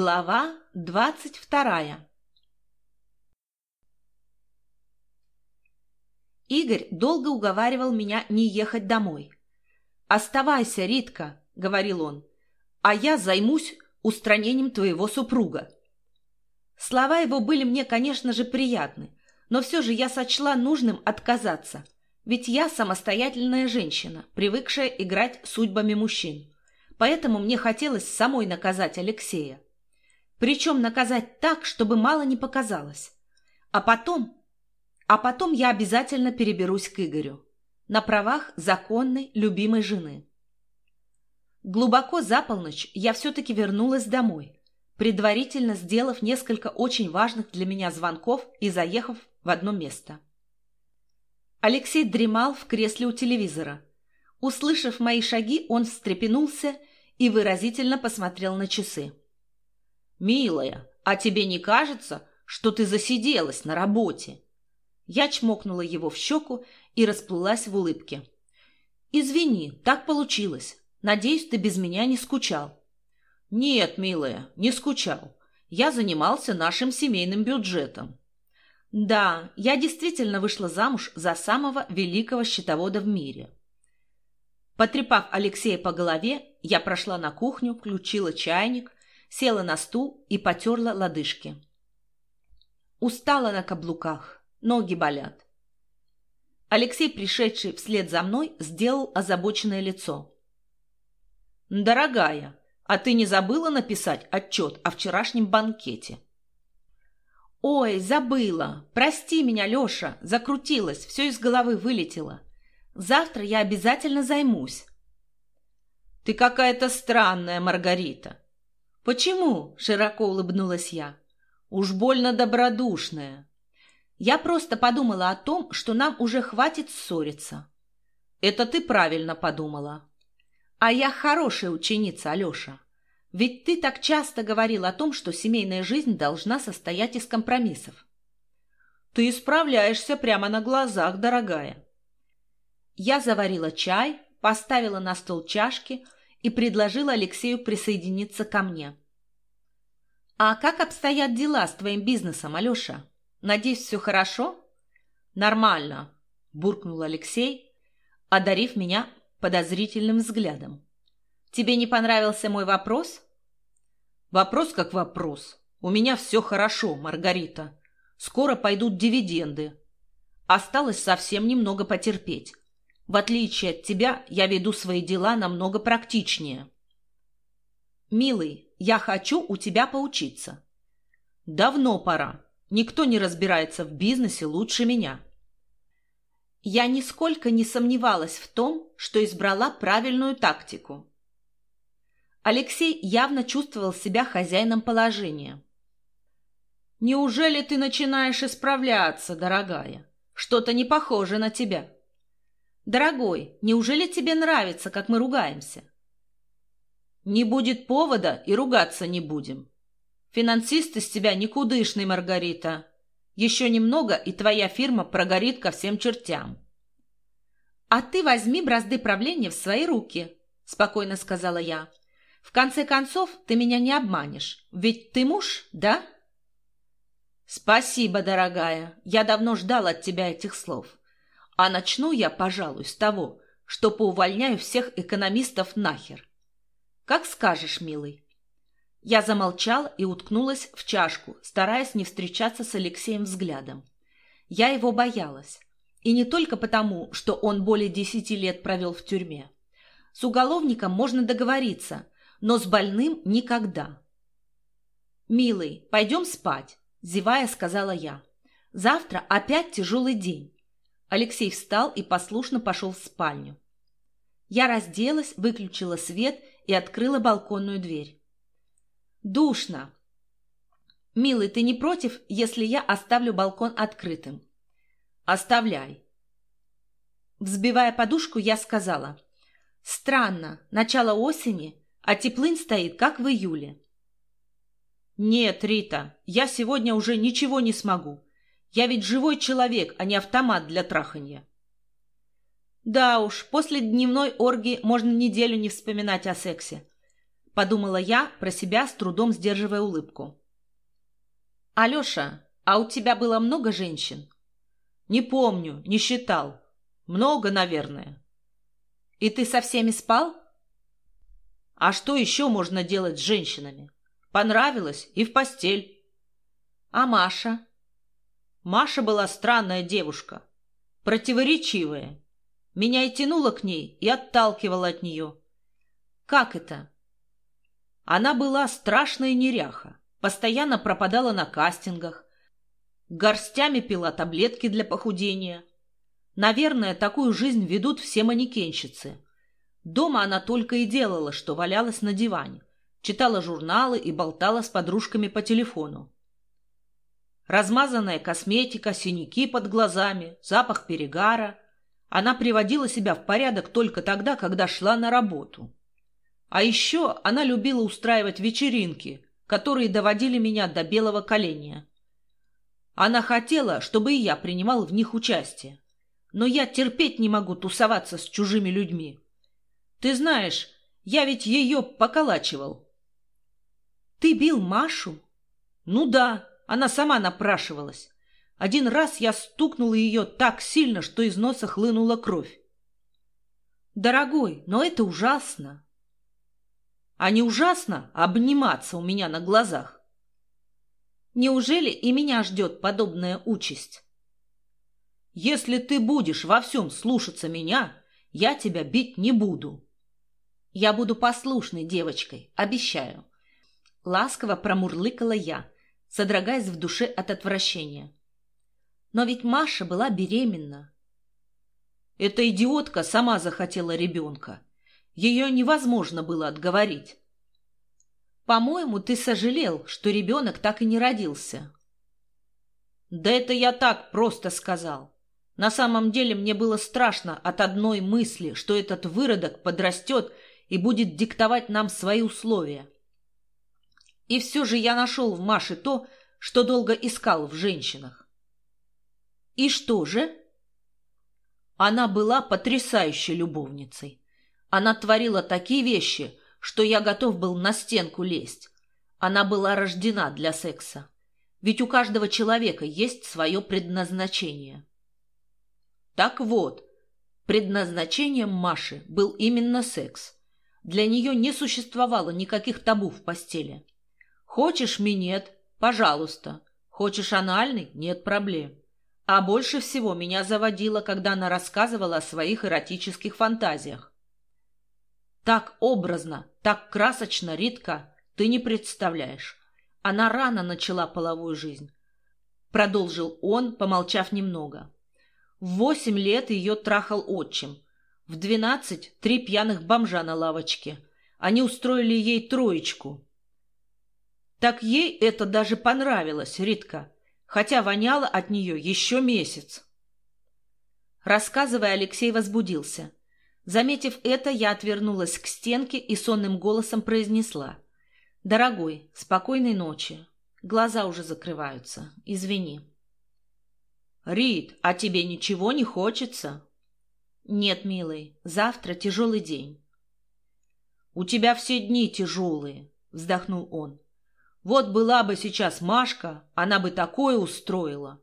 Глава двадцать вторая Игорь долго уговаривал меня не ехать домой. «Оставайся, Ритка», — говорил он, — «а я займусь устранением твоего супруга». Слова его были мне, конечно же, приятны, но все же я сочла нужным отказаться, ведь я самостоятельная женщина, привыкшая играть судьбами мужчин. Поэтому мне хотелось самой наказать Алексея. Причем наказать так, чтобы мало не показалось. А потом а потом я обязательно переберусь к Игорю. На правах законной, любимой жены. Глубоко за полночь я все-таки вернулась домой, предварительно сделав несколько очень важных для меня звонков и заехав в одно место. Алексей дремал в кресле у телевизора. Услышав мои шаги, он встрепенулся и выразительно посмотрел на часы. «Милая, а тебе не кажется, что ты засиделась на работе?» Я чмокнула его в щеку и расплылась в улыбке. «Извини, так получилось. Надеюсь, ты без меня не скучал». «Нет, милая, не скучал. Я занимался нашим семейным бюджетом». «Да, я действительно вышла замуж за самого великого счетовода в мире». Потрепав Алексея по голове, я прошла на кухню, включила чайник, села на стул и потерла лодыжки. Устала на каблуках. Ноги болят. Алексей, пришедший вслед за мной, сделал озабоченное лицо. «Дорогая, а ты не забыла написать отчет о вчерашнем банкете?» «Ой, забыла! Прости меня, Леша! Закрутилась, все из головы вылетело. Завтра я обязательно займусь». «Ты какая-то странная, Маргарита!» «Почему?» – широко улыбнулась я. «Уж больно добродушная. Я просто подумала о том, что нам уже хватит ссориться. Это ты правильно подумала. А я хорошая ученица, Алеша. Ведь ты так часто говорил о том, что семейная жизнь должна состоять из компромиссов. Ты исправляешься прямо на глазах, дорогая. Я заварила чай, поставила на стол чашки и предложила Алексею присоединиться ко мне. «А как обстоят дела с твоим бизнесом, Алеша?» Надеюсь, все хорошо? Нормально, буркнул Алексей, одарив меня подозрительным взглядом. Тебе не понравился мой вопрос? Вопрос как вопрос. У меня все хорошо, Маргарита. Скоро пойдут дивиденды. Осталось совсем немного потерпеть. В отличие от тебя, я веду свои дела намного практичнее. Милый, я хочу у тебя поучиться. Давно пора. Никто не разбирается в бизнесе лучше меня. Я нисколько не сомневалась в том, что избрала правильную тактику. Алексей явно чувствовал себя хозяином положения. «Неужели ты начинаешь исправляться, дорогая? Что-то не похоже на тебя». «Дорогой, неужели тебе нравится, как мы ругаемся?» «Не будет повода, и ругаться не будем. Финансист из тебя никудышный, Маргарита. Еще немного, и твоя фирма прогорит ко всем чертям. А ты возьми бразды правления в свои руки, спокойно сказала я. В конце концов, ты меня не обманешь, ведь ты муж, да? Спасибо, дорогая. Я давно ждал от тебя этих слов. А начну я, пожалуй, с того, что поувольняю всех экономистов нахер. Как скажешь, милый. Я замолчала и уткнулась в чашку, стараясь не встречаться с Алексеем взглядом. Я его боялась. И не только потому, что он более десяти лет провел в тюрьме. С уголовником можно договориться, но с больным никогда. «Милый, пойдем спать», – зевая сказала я. «Завтра опять тяжелый день». Алексей встал и послушно пошел в спальню. Я разделась, выключила свет и открыла балконную дверь. Душно. Милый, ты не против, если я оставлю балкон открытым? Оставляй. Взбивая подушку, я сказала. Странно, начало осени, а теплынь стоит, как в июле. Нет, Рита, я сегодня уже ничего не смогу. Я ведь живой человек, а не автомат для траханья. Да уж, после дневной оргии можно неделю не вспоминать о сексе. подумала я, про себя с трудом сдерживая улыбку. Алеша, а у тебя было много женщин? Не помню, не считал. Много, наверное. И ты со всеми спал? А что еще можно делать с женщинами? Понравилось и в постель. А Маша? Маша была странная девушка, противоречивая. Меня и тянуло к ней, и отталкивало от нее. Как это? Она была страшная неряха, постоянно пропадала на кастингах, горстями пила таблетки для похудения. Наверное, такую жизнь ведут все манекенщицы. Дома она только и делала, что валялась на диване, читала журналы и болтала с подружками по телефону. Размазанная косметика, синяки под глазами, запах перегара. Она приводила себя в порядок только тогда, когда шла на работу. А еще она любила устраивать вечеринки, которые доводили меня до белого коленя. Она хотела, чтобы и я принимал в них участие. Но я терпеть не могу тусоваться с чужими людьми. Ты знаешь, я ведь ее поколачивал. Ты бил Машу? Ну да, она сама напрашивалась. Один раз я стукнул ее так сильно, что из носа хлынула кровь. Дорогой, но это ужасно. А не ужасно обниматься у меня на глазах? Неужели и меня ждет подобная участь? Если ты будешь во всем слушаться меня, я тебя бить не буду. Я буду послушной девочкой, обещаю. Ласково промурлыкала я, содрогаясь в душе от отвращения. Но ведь Маша была беременна. Эта идиотка сама захотела ребенка. Ее невозможно было отговорить. По-моему, ты сожалел, что ребенок так и не родился. Да это я так просто сказал. На самом деле мне было страшно от одной мысли, что этот выродок подрастет и будет диктовать нам свои условия. И все же я нашел в Маше то, что долго искал в женщинах. И что же? Она была потрясающей любовницей. Она творила такие вещи, что я готов был на стенку лезть. Она была рождена для секса. Ведь у каждого человека есть свое предназначение. Так вот, предназначением Маши был именно секс. Для нее не существовало никаких табу в постели. Хочешь минет – пожалуйста. Хочешь анальный – нет проблем. А больше всего меня заводило, когда она рассказывала о своих эротических фантазиях. Так образно, так красочно, Ритка, ты не представляешь. Она рано начала половую жизнь. Продолжил он, помолчав немного. В восемь лет ее трахал отчим. В двенадцать — три пьяных бомжа на лавочке. Они устроили ей троечку. Так ей это даже понравилось, Ритка, хотя воняло от нее еще месяц. Рассказывая, Алексей возбудился. Заметив это, я отвернулась к стенке и сонным голосом произнесла. «Дорогой, спокойной ночи. Глаза уже закрываются. Извини». «Рит, а тебе ничего не хочется?» «Нет, милый, завтра тяжелый день». «У тебя все дни тяжелые», — вздохнул он. «Вот была бы сейчас Машка, она бы такое устроила».